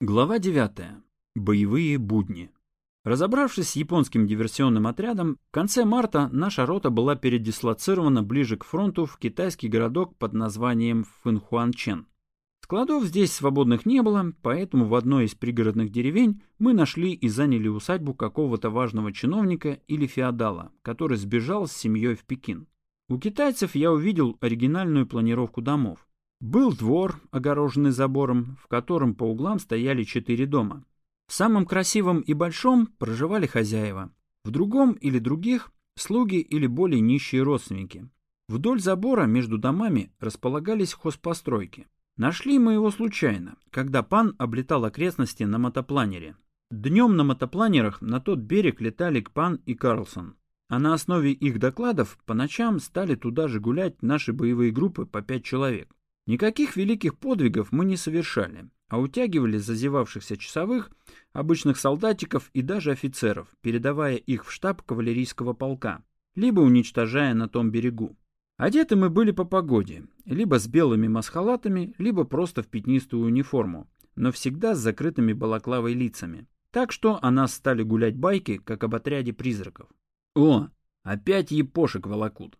Глава 9. Боевые будни. Разобравшись с японским диверсионным отрядом, в конце марта наша рота была передислоцирована ближе к фронту в китайский городок под названием Фэнхуанчен. Складов здесь свободных не было, поэтому в одной из пригородных деревень мы нашли и заняли усадьбу какого-то важного чиновника или феодала, который сбежал с семьей в Пекин. У китайцев я увидел оригинальную планировку домов. Был двор, огороженный забором, в котором по углам стояли четыре дома. В самом красивом и большом проживали хозяева, в другом или других – слуги или более нищие родственники. Вдоль забора между домами располагались хозпостройки. Нашли мы его случайно, когда пан облетал окрестности на мотопланере. Днем на мотопланерах на тот берег летали Пан и Карлсон. А на основе их докладов по ночам стали туда же гулять наши боевые группы по пять человек. Никаких великих подвигов мы не совершали, а утягивали зазевавшихся часовых, обычных солдатиков и даже офицеров, передавая их в штаб кавалерийского полка, либо уничтожая на том берегу. Одеты мы были по погоде, либо с белыми масхалатами, либо просто в пятнистую униформу, но всегда с закрытыми балаклавой лицами. Так что о нас стали гулять байки, как об отряде призраков. О, опять епошек волокут.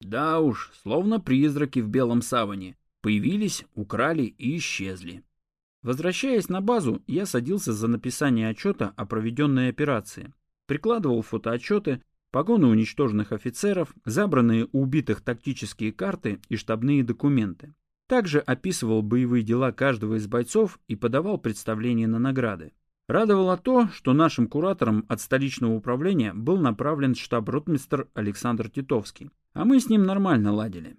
Да уж, словно призраки в белом саване, Появились, украли и исчезли. Возвращаясь на базу, я садился за написание отчета о проведенной операции. Прикладывал фотоотчеты, погоны уничтоженных офицеров, забранные у убитых тактические карты и штабные документы. Также описывал боевые дела каждого из бойцов и подавал представления на награды. Радовало то, что нашим куратором от столичного управления был направлен штаб-ротмистр Александр Титовский, а мы с ним нормально ладили.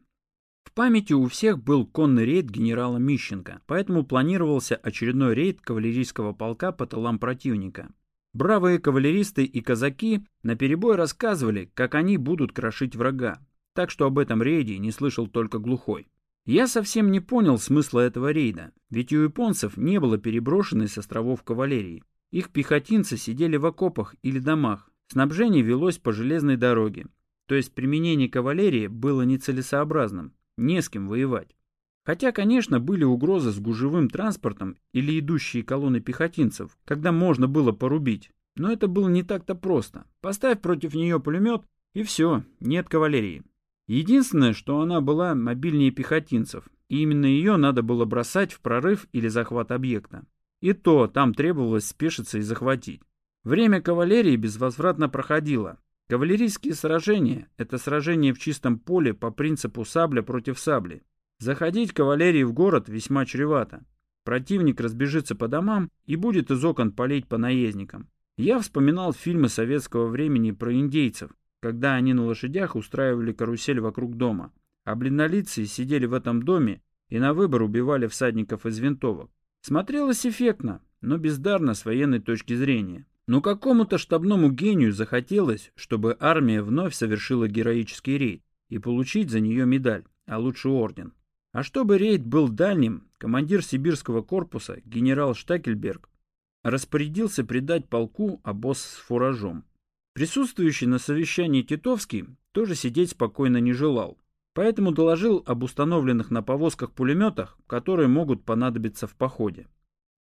В памяти у всех был конный рейд генерала Мищенко, поэтому планировался очередной рейд кавалерийского полка по тылам противника. Бравые кавалеристы и казаки наперебой рассказывали, как они будут крошить врага, так что об этом рейде не слышал только глухой. Я совсем не понял смысла этого рейда, ведь у японцев не было переброшенной с островов кавалерии. Их пехотинцы сидели в окопах или домах, снабжение велось по железной дороге, то есть применение кавалерии было нецелесообразным, не с кем воевать. Хотя, конечно, были угрозы с гужевым транспортом или идущие колонны пехотинцев, когда можно было порубить. Но это было не так-то просто. Поставь против нее пулемет, и все, нет кавалерии. Единственное, что она была мобильнее пехотинцев, и именно ее надо было бросать в прорыв или захват объекта. И то там требовалось спешиться и захватить. Время кавалерии безвозвратно проходило, Кавалерийские сражения – это сражения в чистом поле по принципу сабля против сабли. Заходить кавалерии в город весьма чревато. Противник разбежится по домам и будет из окон палить по наездникам. Я вспоминал фильмы советского времени про индейцев, когда они на лошадях устраивали карусель вокруг дома, а бледнолицые сидели в этом доме и на выбор убивали всадников из винтовок. Смотрелось эффектно, но бездарно с военной точки зрения. Но какому-то штабному гению захотелось, чтобы армия вновь совершила героический рейд и получить за нее медаль, а лучше орден. А чтобы рейд был дальним, командир сибирского корпуса, генерал Штакельберг, распорядился придать полку обоз с фуражом. Присутствующий на совещании Титовский тоже сидеть спокойно не желал, поэтому доложил об установленных на повозках пулеметах, которые могут понадобиться в походе.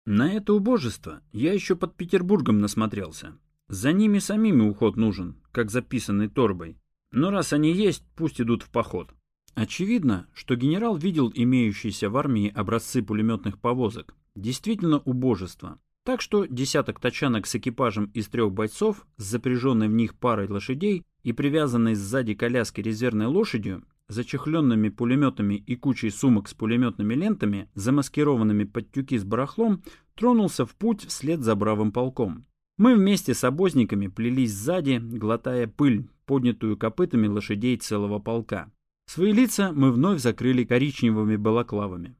На это убожество я еще под Петербургом насмотрелся. За ними самими уход нужен, как записанный торбой. Но раз они есть, пусть идут в поход. Очевидно, что генерал видел имеющиеся в армии образцы пулеметных повозок. Действительно убожество. Так что десяток тачанок с экипажем из трех бойцов, с запряженной в них парой лошадей и привязанной сзади коляски резервной лошадью, зачехленными пулеметами и кучей сумок с пулеметными лентами, замаскированными под тюки с барахлом, тронулся в путь вслед за бравым полком. Мы вместе с обозниками плелись сзади, глотая пыль, поднятую копытами лошадей целого полка. Свои лица мы вновь закрыли коричневыми балаклавами.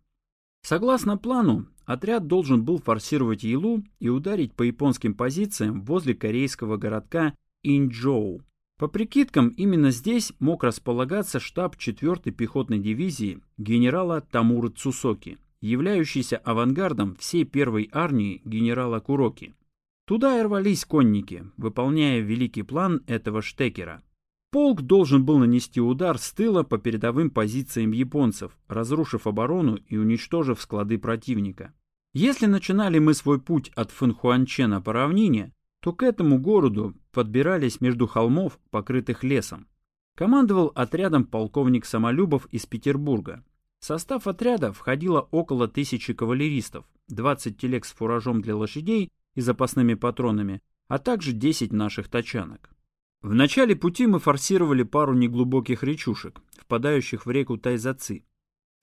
Согласно плану, отряд должен был форсировать Илу и ударить по японским позициям возле корейского городка Инчжоу. По прикидкам, именно здесь мог располагаться штаб 4-й пехотной дивизии генерала Тамура Цусоки, являющийся авангардом всей первой армии генерала Куроки. Туда и рвались конники, выполняя великий план этого штекера. Полк должен был нанести удар с тыла по передовым позициям японцев, разрушив оборону и уничтожив склады противника. Если начинали мы свой путь от Фэнхуанчена по равнине, то к этому городу подбирались между холмов, покрытых лесом. Командовал отрядом полковник Самолюбов из Петербурга. В состав отряда входило около тысячи кавалеристов, 20 телег с фуражом для лошадей и запасными патронами, а также 10 наших тачанок. В начале пути мы форсировали пару неглубоких речушек, впадающих в реку Тайзаци.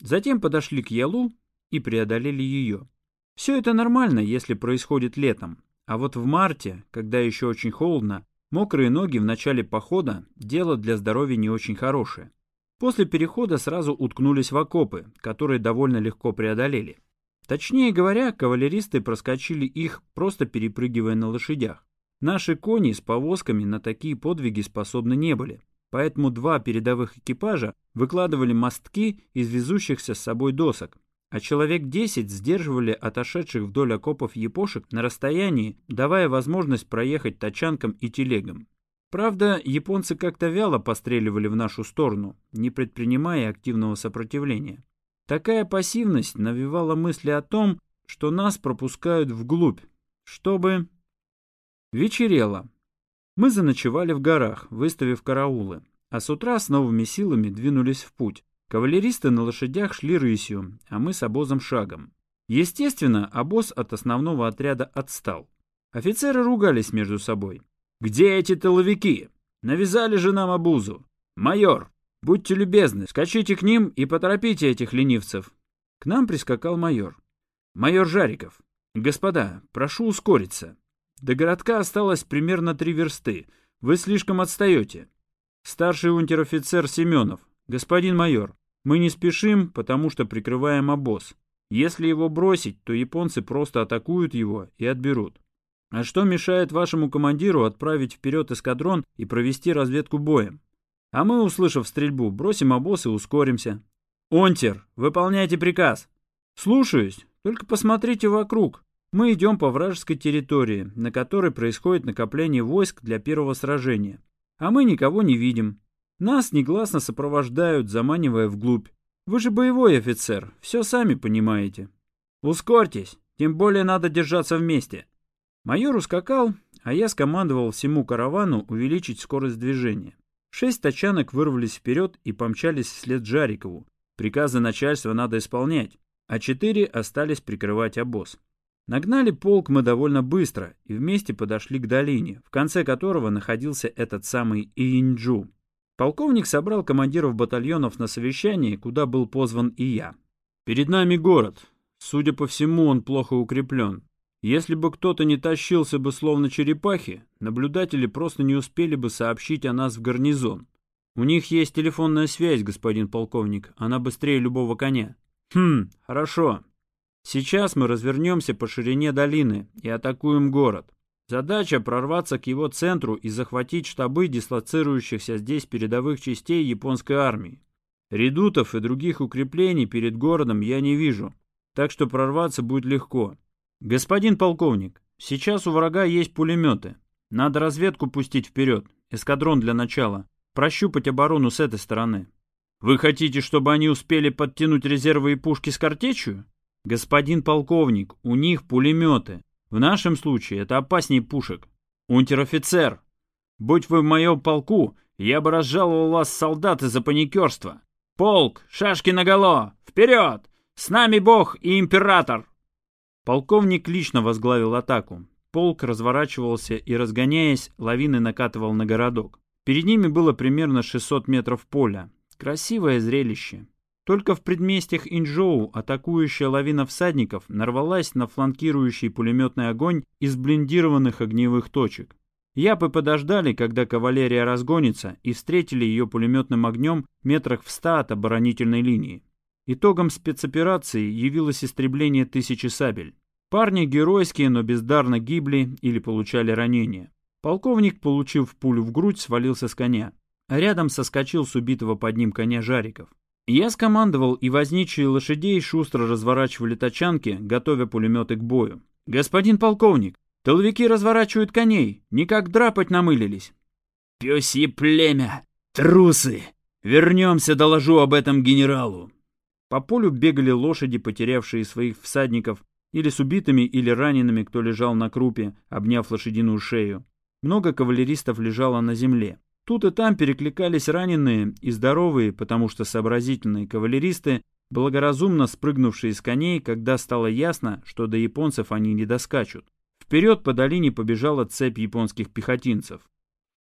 Затем подошли к Ялу и преодолели ее. Все это нормально, если происходит летом, а вот в марте, когда еще очень холодно, мокрые ноги в начале похода – дело для здоровья не очень хорошее. После перехода сразу уткнулись в окопы, которые довольно легко преодолели. Точнее говоря, кавалеристы проскочили их, просто перепрыгивая на лошадях. Наши кони с повозками на такие подвиги способны не были, поэтому два передовых экипажа выкладывали мостки из везущихся с собой досок, а человек 10 сдерживали отошедших вдоль окопов япошек на расстоянии, давая возможность проехать тачанкам и телегам. Правда, японцы как-то вяло постреливали в нашу сторону, не предпринимая активного сопротивления. Такая пассивность навевала мысли о том, что нас пропускают вглубь, чтобы... Вечерело. Мы заночевали в горах, выставив караулы, а с утра с новыми силами двинулись в путь. Кавалеристы на лошадях шли рысью, а мы с обозом шагом. Естественно, обоз от основного отряда отстал. Офицеры ругались между собой. «Где эти тыловики? Навязали же нам обузу! Майор, будьте любезны, скачите к ним и поторопите этих ленивцев!» К нам прискакал майор. «Майор Жариков, господа, прошу ускориться. До городка осталось примерно три версты. Вы слишком отстаете. Старший унтер-офицер Семенов, «Господин майор, мы не спешим, потому что прикрываем обоз. Если его бросить, то японцы просто атакуют его и отберут. А что мешает вашему командиру отправить вперед эскадрон и провести разведку боем? А мы, услышав стрельбу, бросим обоз и ускоримся. Онтер, выполняйте приказ. Слушаюсь, только посмотрите вокруг. Мы идем по вражеской территории, на которой происходит накопление войск для первого сражения. А мы никого не видим. Нас негласно сопровождают, заманивая вглубь. Вы же боевой офицер, все сами понимаете. Ускорьтесь, тем более надо держаться вместе. Майор ускакал, а я скомандовал всему каравану увеличить скорость движения. Шесть тачанок вырвались вперед и помчались вслед Жарикову. Приказы начальства надо исполнять, а четыре остались прикрывать обоз. Нагнали полк мы довольно быстро и вместе подошли к долине, в конце которого находился этот самый Иинджу. Полковник собрал командиров батальонов на совещание, куда был позван и я. «Перед нами город. Судя по всему, он плохо укреплен. Если бы кто-то не тащился бы словно черепахи, наблюдатели просто не успели бы сообщить о нас в гарнизон. У них есть телефонная связь, господин полковник, она быстрее любого коня». «Хм, хорошо. Сейчас мы развернемся по ширине долины и атакуем город. Задача прорваться к его центру и захватить штабы дислоцирующихся здесь передовых частей японской армии. Редутов и других укреплений перед городом я не вижу, так что прорваться будет легко. Господин полковник, сейчас у врага есть пулеметы. Надо разведку пустить вперед, эскадрон для начала, прощупать оборону с этой стороны. Вы хотите, чтобы они успели подтянуть резервы и пушки с картечью? Господин полковник, у них пулеметы. В нашем случае это опаснее пушек. Унтер-офицер, будь вы в моем полку, я бы разжаловал вас солдаты за паникерство. Полк, шашки наголо, вперед! С нами Бог и император!» Полковник лично возглавил атаку. Полк разворачивался и, разгоняясь, лавины накатывал на городок. Перед ними было примерно 600 метров поля. Красивое зрелище. Только в предместьях Инжоу атакующая лавина всадников нарвалась на фланкирующий пулеметный огонь из блиндированных огневых точек. Япы подождали, когда кавалерия разгонится, и встретили ее пулеметным огнем метрах в ста от оборонительной линии. Итогом спецоперации явилось истребление тысячи сабель. Парни геройские, но бездарно гибли или получали ранения. Полковник, получив пулю в грудь, свалился с коня. рядом соскочил с убитого под ним коня Жариков. Я скомандовал, и возничие лошадей шустро разворачивали тачанки, готовя пулеметы к бою. «Господин полковник, толвики разворачивают коней, никак драпать намылились». «Пёсье племя! Трусы! Вернемся, доложу об этом генералу!» По полю бегали лошади, потерявшие своих всадников. или с убитыми или ранеными, кто лежал на крупе, обняв лошадиную шею. Много кавалеристов лежало на земле. Тут и там перекликались раненые и здоровые, потому что сообразительные кавалеристы, благоразумно спрыгнувшие с коней, когда стало ясно, что до японцев они не доскачут. Вперед по долине побежала цепь японских пехотинцев.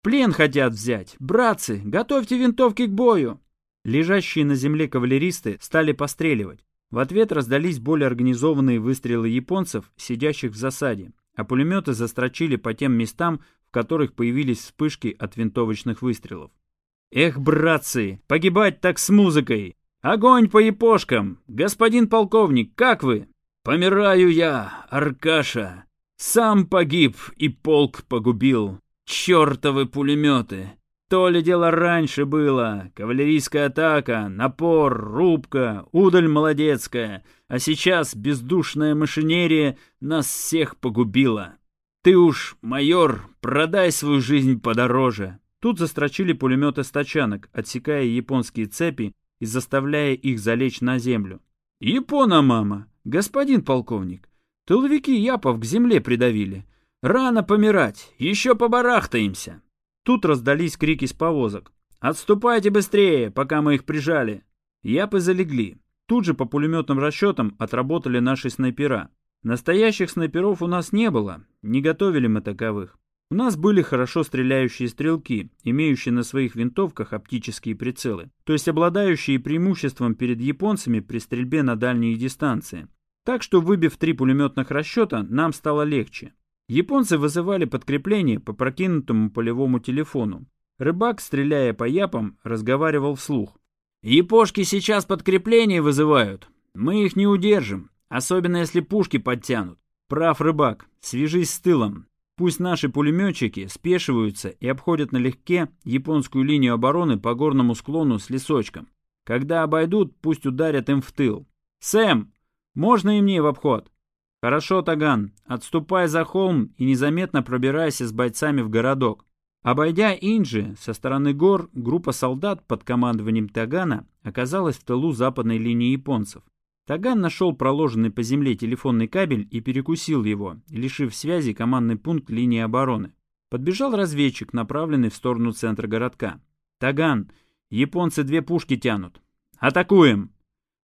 «Плен хотят взять! Братцы, готовьте винтовки к бою!» Лежащие на земле кавалеристы стали постреливать. В ответ раздались более организованные выстрелы японцев, сидящих в засаде, а пулеметы застрочили по тем местам, которых появились вспышки от винтовочных выстрелов. «Эх, братцы, погибать так с музыкой! Огонь по япошкам! Господин полковник, как вы?» «Помираю я, Аркаша! Сам погиб и полк погубил! Чертовы пулеметы! То ли дело раньше было. Кавалерийская атака, напор, рубка, удаль молодецкая. А сейчас бездушная машинерия нас всех погубила. Ты уж, майор, продай свою жизнь подороже. Тут застрочили пулеметы стачанок, отсекая японские цепи и заставляя их залечь на землю. «Япона, мама! Господин полковник! Тыловики Япов к земле придавили. Рано помирать, еще побарахтаемся!» Тут раздались крики с повозок. «Отступайте быстрее, пока мы их прижали!» Япы залегли. Тут же по пулеметным расчетам отработали наши снайпера. Настоящих снайперов у нас не было, не готовили мы таковых. У нас были хорошо стреляющие стрелки, имеющие на своих винтовках оптические прицелы, то есть обладающие преимуществом перед японцами при стрельбе на дальние дистанции. Так что, выбив три пулеметных расчета, нам стало легче. Японцы вызывали подкрепление по прокинутому полевому телефону. Рыбак, стреляя по япам, разговаривал вслух. «Япошки сейчас подкрепление вызывают. Мы их не удержим, особенно если пушки подтянут. Прав рыбак, свяжись с тылом. Пусть наши пулеметчики спешиваются и обходят налегке японскую линию обороны по горному склону с лесочком. Когда обойдут, пусть ударят им в тыл. Сэм, можно и мне в обход?» «Хорошо, Таган, отступай за холм и незаметно пробирайся с бойцами в городок». Обойдя Инджи, со стороны гор группа солдат под командованием Тагана оказалась в тылу западной линии японцев. Таган нашел проложенный по земле телефонный кабель и перекусил его, лишив связи командный пункт линии обороны. Подбежал разведчик, направленный в сторону центра городка. «Таган, японцы две пушки тянут. Атакуем!»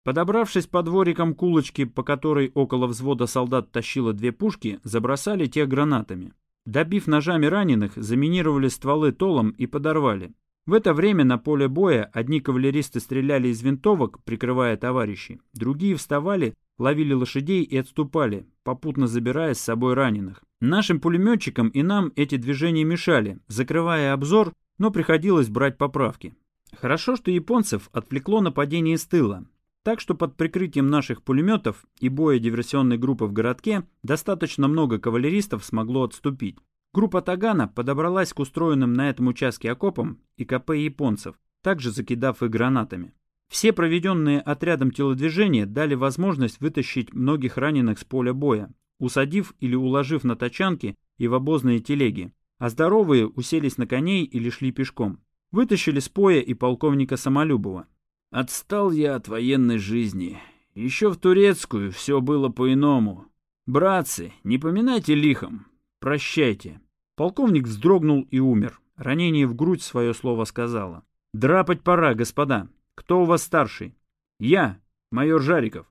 Подобравшись по дворикам кулочки, по которой около взвода солдат тащило две пушки, забросали тех гранатами. Добив ножами раненых, заминировали стволы толом и подорвали. В это время на поле боя одни кавалеристы стреляли из винтовок, прикрывая товарищей, другие вставали, ловили лошадей и отступали, попутно забирая с собой раненых. Нашим пулеметчикам и нам эти движения мешали, закрывая обзор, но приходилось брать поправки. Хорошо, что японцев отвлекло нападение с тыла. Так что под прикрытием наших пулеметов и боя диверсионной группы в городке достаточно много кавалеристов смогло отступить. Группа Тагана подобралась к устроенным на этом участке окопам и КП японцев, также закидав их гранатами. Все проведенные отрядом телодвижения дали возможность вытащить многих раненых с поля боя, усадив или уложив на тачанки и в обозные телеги, а здоровые уселись на коней или шли пешком. Вытащили с поя и полковника Самолюбова. Отстал я от военной жизни. Еще в турецкую все было по-иному. Братцы, не поминайте лихом. Прощайте. Полковник вздрогнул и умер. Ранение в грудь свое слово сказала. Драпать пора, господа. Кто у вас старший? Я, майор Жариков.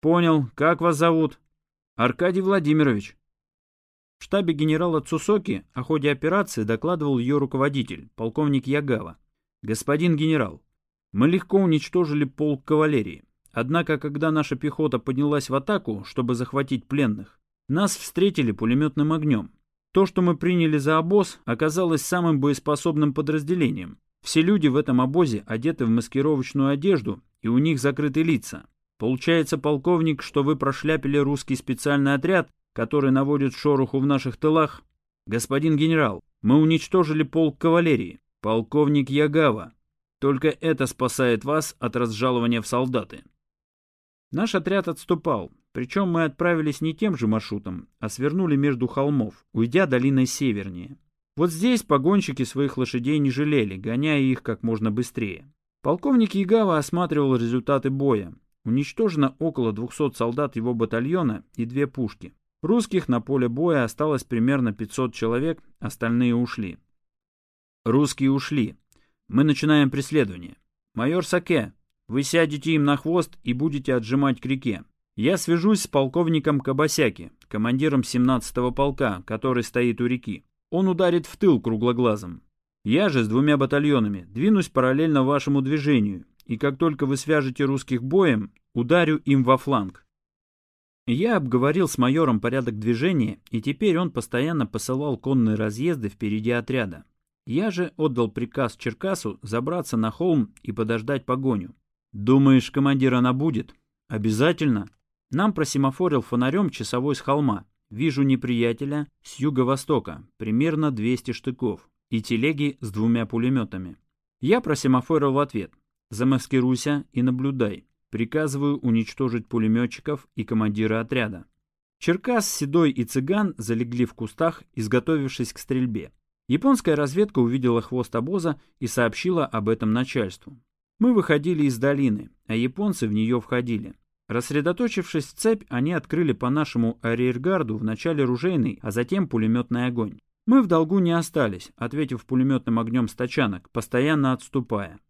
Понял. Как вас зовут? Аркадий Владимирович. В штабе генерала Цусоки о ходе операции докладывал ее руководитель, полковник Ягава. Господин генерал, мы легко уничтожили полк кавалерии. Однако, когда наша пехота поднялась в атаку, чтобы захватить пленных, нас встретили пулеметным огнем. То, что мы приняли за обоз, оказалось самым боеспособным подразделением. Все люди в этом обозе одеты в маскировочную одежду, и у них закрыты лица. Получается, полковник, что вы прошляпили русский специальный отряд, который наводит шороху в наших тылах? Господин генерал, мы уничтожили полк кавалерии. Полковник Ягава, только это спасает вас от разжалования в солдаты. Наш отряд отступал, причем мы отправились не тем же маршрутом, а свернули между холмов, уйдя долиной севернее. Вот здесь погонщики своих лошадей не жалели, гоняя их как можно быстрее. Полковник Ягава осматривал результаты боя. Уничтожено около 200 солдат его батальона и две пушки. Русских на поле боя осталось примерно 500 человек, остальные ушли. Русские ушли. Мы начинаем преследование. Майор Саке, вы сядете им на хвост и будете отжимать к реке. Я свяжусь с полковником Кабасяки, командиром 17-го полка, который стоит у реки. Он ударит в тыл круглоглазом. Я же с двумя батальонами двинусь параллельно вашему движению, и как только вы свяжете русских боем, ударю им во фланг. Я обговорил с майором порядок движения, и теперь он постоянно посылал конные разъезды впереди отряда. Я же отдал приказ Черкасу забраться на холм и подождать погоню. «Думаешь, командир, она будет?» «Обязательно». Нам просимофорил фонарем часовой с холма. Вижу неприятеля с юго-востока, примерно 200 штыков, и телеги с двумя пулеметами. Я просимофорил в ответ. Замаскируйся и наблюдай. Приказываю уничтожить пулеметчиков и командира отряда. Черкас, Седой и Цыган залегли в кустах, изготовившись к стрельбе. Японская разведка увидела хвост обоза и сообщила об этом начальству. Мы выходили из долины, а японцы в нее входили. Рассредоточившись в цепь, они открыли по нашему арьергарду вначале ружейный, а затем пулеметный огонь. Мы в долгу не остались, ответив пулеметным огнем с тачанок, постоянно отступая.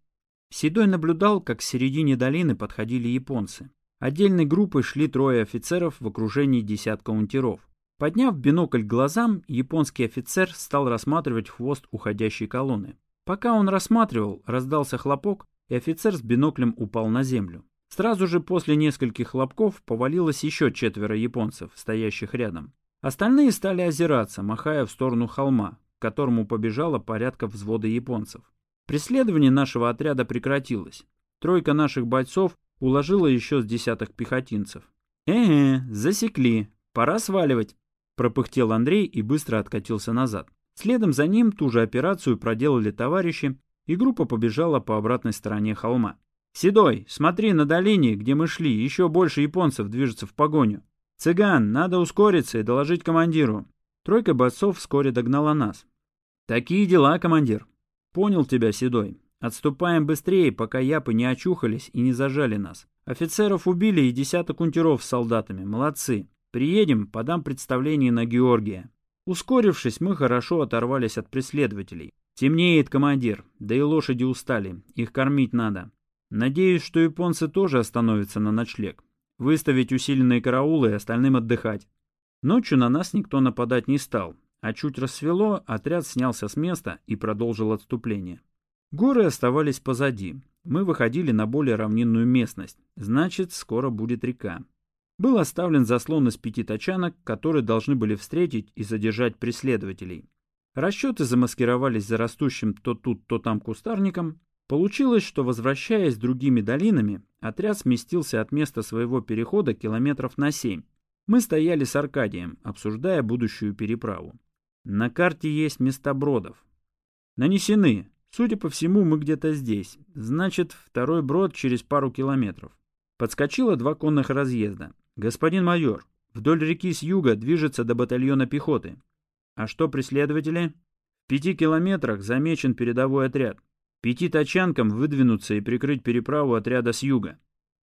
Седой наблюдал, как к середине долины подходили японцы. Отдельной группой шли трое офицеров в окружении десятка унтеров. Подняв бинокль глазам, японский офицер стал рассматривать хвост уходящей колонны. Пока он рассматривал, раздался хлопок, и офицер с биноклем упал на землю. Сразу же после нескольких хлопков повалилось еще четверо японцев, стоящих рядом. Остальные стали озираться, махая в сторону холма, к которому побежало порядка взвода японцев. Преследование нашего отряда прекратилось. Тройка наших бойцов уложила еще с десяток пехотинцев. «Э-э, засекли. Пора сваливать», — пропыхтел Андрей и быстро откатился назад. Следом за ним ту же операцию проделали товарищи, и группа побежала по обратной стороне холма. «Седой, смотри, на долине, где мы шли, еще больше японцев движется в погоню. Цыган, надо ускориться и доложить командиру». Тройка бойцов вскоре догнала нас. «Такие дела, командир». «Понял тебя, Седой. Отступаем быстрее, пока япы не очухались и не зажали нас. Офицеров убили и десяток унтеров с солдатами. Молодцы. Приедем, подам представление на Георгия». Ускорившись, мы хорошо оторвались от преследователей. Темнеет, командир, да и лошади устали, их кормить надо. Надеюсь, что японцы тоже остановятся на ночлег. Выставить усиленные караулы и остальным отдыхать. Ночью на нас никто нападать не стал, а чуть рассвело, отряд снялся с места и продолжил отступление. Горы оставались позади. Мы выходили на более равнинную местность, значит, скоро будет река. Был оставлен заслон из пяти тачанок, которые должны были встретить и задержать преследователей. Расчеты замаскировались за растущим то тут, то там кустарником, Получилось, что, возвращаясь другими долинами, отряд сместился от места своего перехода километров на семь. Мы стояли с Аркадием, обсуждая будущую переправу. На карте есть места бродов. Нанесены. Судя по всему, мы где-то здесь. Значит, второй брод через пару километров. Подскочило два конных разъезда. Господин майор, вдоль реки с юга движется до батальона пехоты. А что преследователи? В пяти километрах замечен передовой отряд. Пяти тачанкам выдвинуться и прикрыть переправу отряда с юга.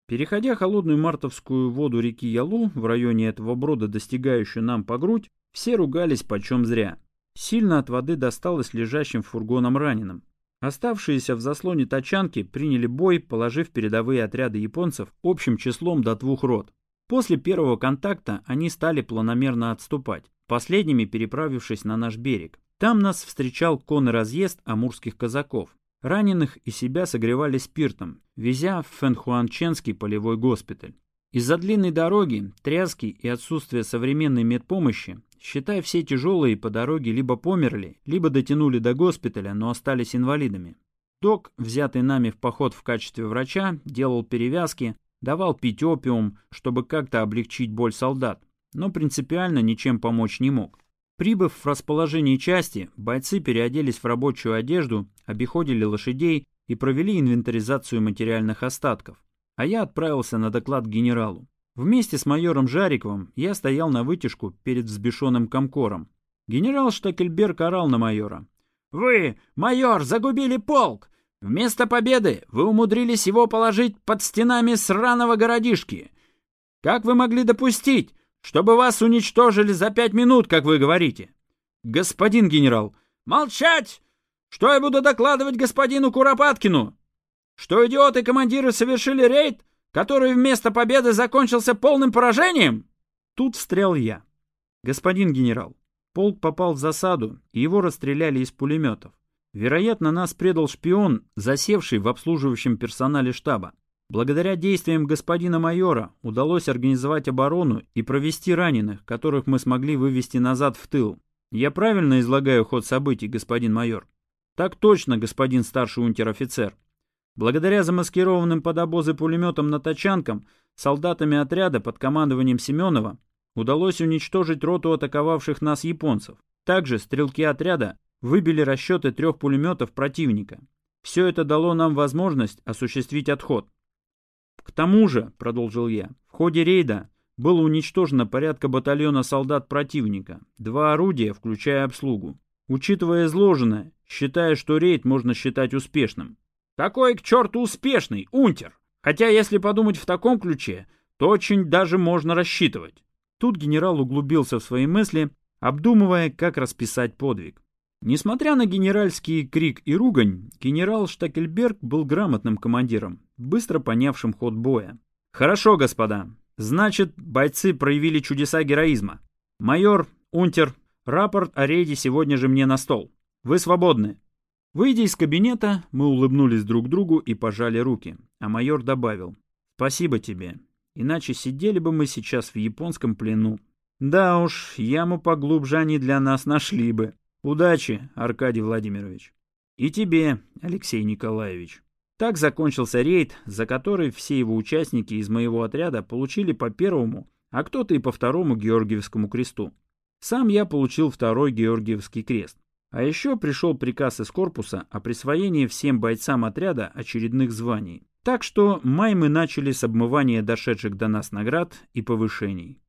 Переходя холодную мартовскую воду реки Ялу, в районе этого брода, достигающую нам по грудь, все ругались почем зря. Сильно от воды досталось лежащим в фургоном раненым. Оставшиеся в заслоне тачанки приняли бой, положив передовые отряды японцев общим числом до двух рот. После первого контакта они стали планомерно отступать, последними переправившись на наш берег. Там нас встречал конный разъезд амурских казаков. Раненых и себя согревали спиртом, везя в Фэнхуанченский полевой госпиталь. Из-за длинной дороги, тряски и отсутствия современной медпомощи, считай, все тяжелые по дороге либо померли, либо дотянули до госпиталя, но остались инвалидами. Док, взятый нами в поход в качестве врача, делал перевязки, давал пить опиум, чтобы как-то облегчить боль солдат, но принципиально ничем помочь не мог. Прибыв в расположение части, бойцы переоделись в рабочую одежду, обиходили лошадей и провели инвентаризацию материальных остатков. А я отправился на доклад генералу. Вместе с майором Жариковым я стоял на вытяжку перед взбешенным комкором. Генерал Штакельберг орал на майора. «Вы, майор, загубили полк! Вместо победы вы умудрились его положить под стенами сраного городишки. Как вы могли допустить, чтобы вас уничтожили за пять минут, как вы говорите? Господин генерал, молчать! Что я буду докладывать господину Куропаткину? Что идиоты-командиры совершили рейд, который вместо победы закончился полным поражением? Тут встрял я. Господин генерал, полк попал в засаду, и его расстреляли из пулеметов. Вероятно, нас предал шпион, засевший в обслуживающем персонале штаба. Благодаря действиям господина майора удалось организовать оборону и провести раненых, которых мы смогли вывести назад в тыл. Я правильно излагаю ход событий, господин майор? Так точно, господин старший унтер-офицер. Благодаря замаскированным под обозы пулеметам на тачанкам, солдатами отряда под командованием Семенова удалось уничтожить роту атаковавших нас японцев. Также стрелки отряда выбили расчеты трех пулеметов противника. Все это дало нам возможность осуществить отход. К тому же, продолжил я, в ходе рейда было уничтожено порядка батальона солдат противника, два орудия, включая обслугу. Учитывая изложенное, считая, что рейд можно считать успешным. Какой к черту успешный, унтер? Хотя, если подумать в таком ключе, то очень даже можно рассчитывать. Тут генерал углубился в свои мысли, обдумывая, как расписать подвиг. Несмотря на генеральский крик и ругань, генерал Штакельберг был грамотным командиром, быстро понявшим ход боя. «Хорошо, господа. Значит, бойцы проявили чудеса героизма. Майор, унтер, рапорт о рейде сегодня же мне на стол. Вы свободны». Выйдя из кабинета, мы улыбнулись друг другу и пожали руки, а майор добавил «Спасибо тебе, иначе сидели бы мы сейчас в японском плену». Да уж, яму поглубже они для нас нашли бы. Удачи, Аркадий Владимирович. И тебе, Алексей Николаевич. Так закончился рейд, за который все его участники из моего отряда получили по первому, а кто-то и по второму Георгиевскому кресту. Сам я получил второй Георгиевский крест. А еще пришел приказ из корпуса о присвоении всем бойцам отряда очередных званий. Так что май мы начали с обмывания дошедших до нас наград и повышений.